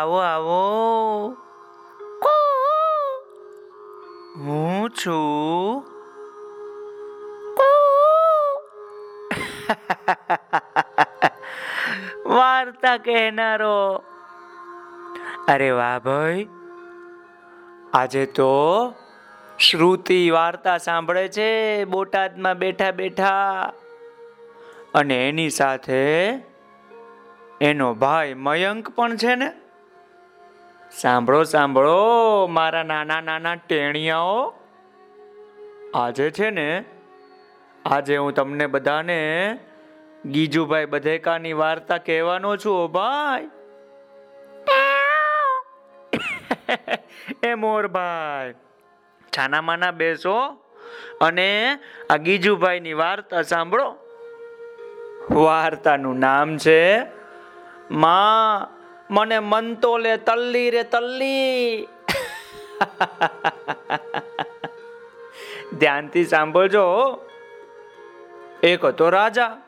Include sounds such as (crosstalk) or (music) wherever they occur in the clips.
આવો આવો. હું છું? વાર્તા કહેનારો. અરે વાહ ભાઈ. આજે તો શ્રુતિ વાર્તા સાંભળે છે, બોટાદમાં બેઠા બેઠા. અને એની સાથે એનો ભાઈ મયંક પણ છે ને? સાંભળો સાંભળો, મારા નાના નાના ટેણિયાઓ. આજે છે ને, આજે હું તમને બધાને ગીજુભાઈ બધેકાની વાર્તા કહેવાનો છું, ઓ ભાઈ. એ મોરભાઈ છાનામાના બેસો અને આ ગીજુભાઈની વાર્તા સાંભળો. વાર્તાનું નામ છે માં મને મન તો લે તલ્લી રે તલ્લી. ધ્યાનથી સાંભળજો એક હતો રાજા.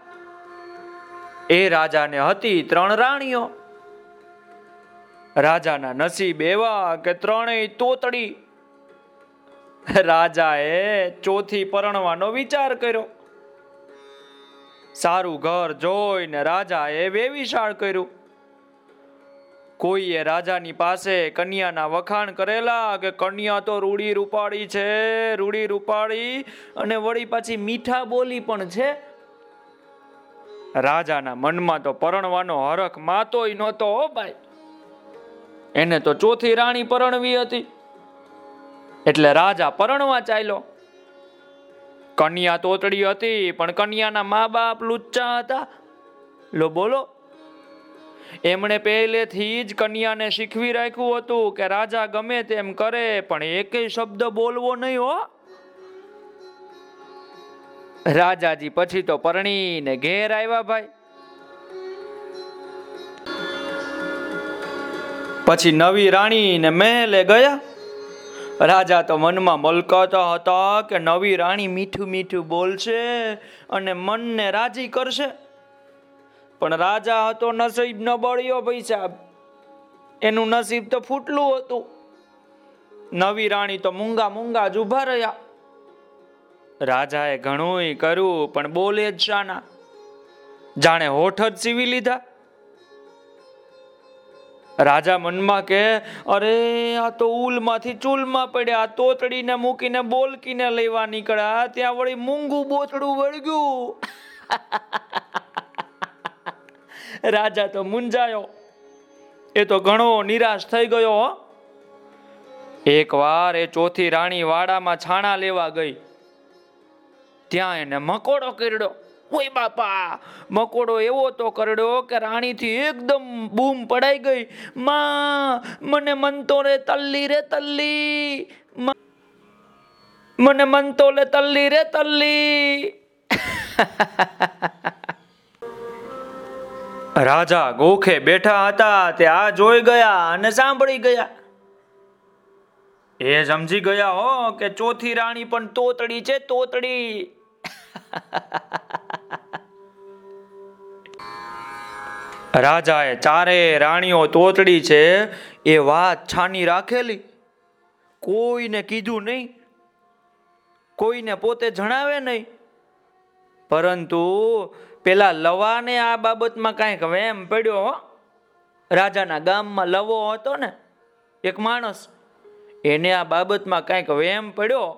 એ રાજાને હતી ત્રણ રાણીઓ. રાજાના નસીબ એવા કે ત્રણેય તોતડી. રાજાએ ચોથી પરણવાનો વિચાર કર્યો. સારું ઘર જોઈને રાજાએ વેવિશાળ કર્યું. કોઈએ રાજાની પાસે કન્યાના વખાણ કરેલા કે કન્યા તો રૂડી રૂપાળી છે, રૂડી રૂપાળી અને વળી પાછી મીઠા બોલી પણ છે? રાજાના મનમાં તો પરણવાનો હરખ માતોય નહોતો હો ભાઈ. એને તો ચોથી રાણી પરણવી હતી. એટલે રાજા પરણવા ચાલ્યો. કન્યા તોતડી હતી, પણ કન્યાના મા બાપ લુચ્ચા હતા. લો બોલો એમણે પહેલેથી જ કન્યાને શીખવી રાખ્યું હતું કે રાજા ગમે તેમ કરે, પણ એકેય શબ્દ બોલવો નહીં હો. રાજાજી પછી તો પરણીને ઘેર આવ્યા ભાઈ. પછી નવી રાણી ને મહેલે ગયા. રાજા તો મનમાં મલકાતા હતા કે નવી રાણી મીઠું મીઠું બોલશે અને મનને રાજી કરશે. પણ રાજા હતો નસીબ ન બળ્યો ભાઈ સાહેબ. એનું નસીબ તો ફૂટલું હતું. નવી રાણી તો મૂંગા મૂંગા જ ઊભા રહ્યા. રાજાએ ઘણું કર્યું, પણ બોલે જ શાના. જાણે હોઠ જ સીવી લીધા. રાજા મનમાં કે, અરે, આ તો ઉલમાંથી ચૂલમાં પડ્યા. તોતડીને મૂકીને બોલકીને લેવા નીકળ્યા. ત્યાં વળી મૂંગું બોતડું વળગ્યું. (laughs) રાજા તો મુંજાયો એ તો ઘણો નિરાશ થઈ ગયો હો. એક વાર એ ચોથી રાણી વાડામાં છાણા લેવા ગઈ. ત્યાં એને મકોડો કરડ્યો. ઓય બાપા, મકોડો એવો તો કરડ્યો કે રાણીથી એકદમ બૂમ પડાઈ ગઈ. માં, મને મનતો રે તલ્લી રે તલ્લી. મને મનતો લે તલ્લી રે તલ્લી. (laughs) રાજા ગોખે બેઠા હતા, તે આ જોઈ ગયા અને સાંભળી ગયા. એ સમજી ગયા, હો, કે ચોથી રાણી પણ તોતડી છે, તોતડી. રાજાએ ચારે રાણીઓ તોતડી છે, એ વાત છાની રાખેલી. કોઈને કીધું નહીં, કોઈને પોતે જણાવે નહીં. પરંતુ પેલા લવાને આ બાબતમાં કાંઈક વેમ પડ્યો હો. રાજાના ગામમાં લવો હતો ને, એક માણસ, એને આ બાબતમાં કાંઈક વેમ પડ્યો.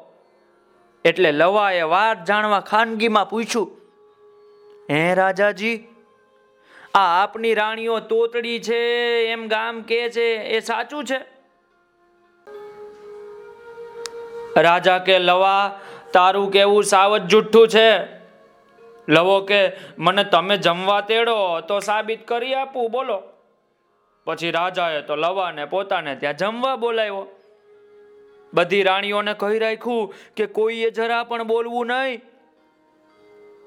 એટલે લવાએ વાત જાણવા ખાનગીમાં પૂછ્યું, હે રાજાજી, આ આપની રાણીઓ તોતડી છે, એમ ગામ કે છે, એ સાચું છે? રાજા કે લવા, તારું કેવું સાવ જુઠ્ઠું છે? લવો કે મને તમે જમવા તેડો, તો સાબિત કરી આપું, બોલો. પછી રાજાએ તો લવાને પોતાને ત્યાં જમવા બોલાવ્યો. બધી રાણીઓને કહી રાખ્યું કે કોઈએ જરા પણ બોલવું નહીં.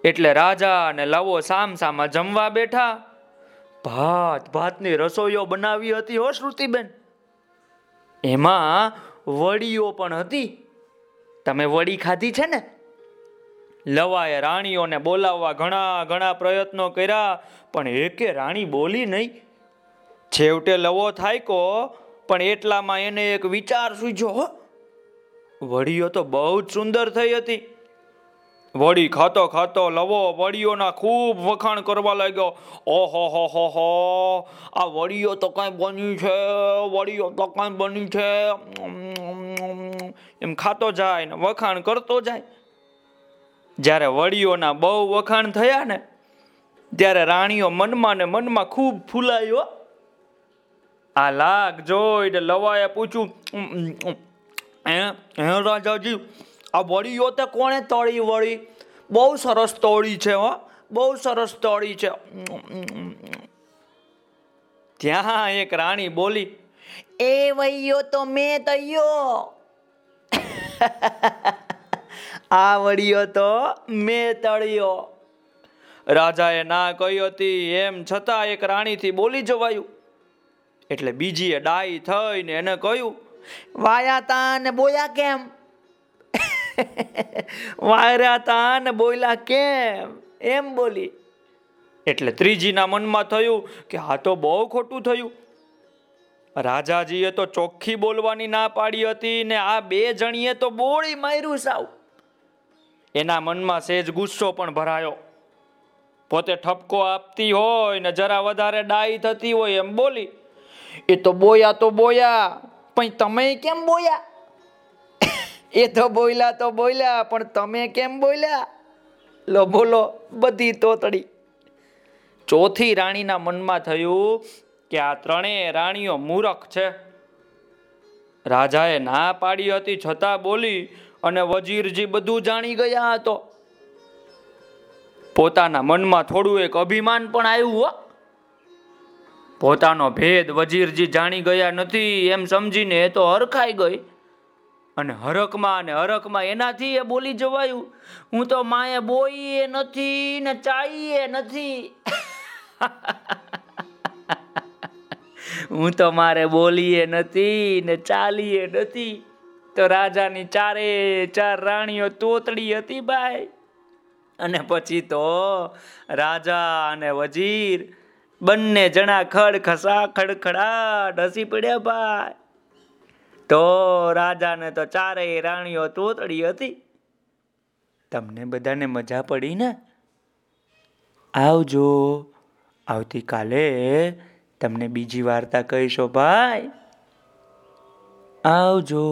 એટલે રાજા અને લવો સામ સામા જમવા બેઠા. ભાત, ભાતની રસોઈઓ બનાવી હતી હો, શ્રુતિબેન? એમાં વડીઓ પણ હતી. તમે વડી ખાધી છે ને? લવાએ રાણીઓને બોલાવવા ઘણા ઘણા પ્રયત્નો કર્યા, પણ એકે રાણી બોલી નહીં. છેવટે લવો થાયકો, પણ એટલામાં એને એક વિચાર સૂજ્યો વડીઓ તો બહુ જ સુંદર થઈ હતી. વળી ખાતો ખાતો લવો વડીઓના ખૂબ વખાણ કરવા લાગ્યો. ઓહો, હો હો હો. આ વડીઓ તો કઈ બન્યું છે વડીઓ તો કઈ બન્યું છે. એમ ખાતો જાય ને વખાણ કરતો જાય. જ્યારે વડીઓના બહુ વખાણ થયા ને, ત્યારે રાણીઓ મનમાં ને મનમાં ખૂબ ફૂલાયો. આ લાગ જોઈને લવાએ પૂછ્યું હે રાજાજી, આ વળીઓ તે કોણે તળી વળી? બહુ સરસ તળી છે, હો, બહુ સરસ તળી છે. ત્યાં એક રાણી બોલી, એ વૈયો તો મેં તૈયો (laughs) આ વળીઓ તો મેં તળ્યો. રાજાએ ના કહી હતી, એમ છતાં એક રાણીથી બોલી જવાયું. એટલે બીજીએ ડાઈ થઈને એને કહ્યું, વાયા તા ને બોયા કેમ? (laughs) વાયરા તા ને બોયલા કેમ? એમ બોલી. એટલે ત્રીજીના મનમાં થયું કે આ તો બહુ ખોટું થયું. રાજાજીએ તો ચોખ્ખી બોલવાની ના પાડી હતી ને આ બે જણીએ તો બોળી માર્યું સાવ. એના મનમાં સેજ ગુસ્સો પણ ભરાયો. પોતે ઠપકો આપતી હોય ને જરા વધારે ડાઈ થતી હોય એમ બોલી, એ તો બોયા તો બોયા, પણ તમે કેમ બોયા? (laughs) એ તો બોલ્યા તો બોલ્યા પણ તમે કેમ બોલ્યા લો બોલો, બધી તોતડી. ચોથી રાણીના મનમાં થયું કે આ ત્રણેય રાણીઓ મૂરખ છે. રાજાએ ના પાડી હતી, છતાં બોલી અને વજીરજી બધું જાણી ગયા હતો, પોતાના મનમાં થોડું એક અભિમાન પણ આવ્યું હો. પોતાનો ભેદ વજીરજી જાણી ગયા નથી, એમ સમજીને એ તો હરખાઈ ગઈ. અને હરકમાં અને હરકમાં એનાથી એ બોલી જવાયું, હું તો માએ બોઈએ નથી ને ચાઈએ નથી. (laughs) હું તો મારે બોલીએ નથી ને ચાલીએ નથી. તો રાજાની ચારે ચાર રાણીઓ તોતડી હતી ભાઈ અને પછી તો રાજા અને વજીર બંને જણા ખડ ખસા ખડખડાટ હસી પડ્યા ભાઈ તો રાજાને તો ચારેય રાણીઓ તોતડી હતી. તમને બધાને મજા પડી ને? આવજો, આવતીકાલે તમને બીજી વાર્તા કહીશો ભાઈ આવજો.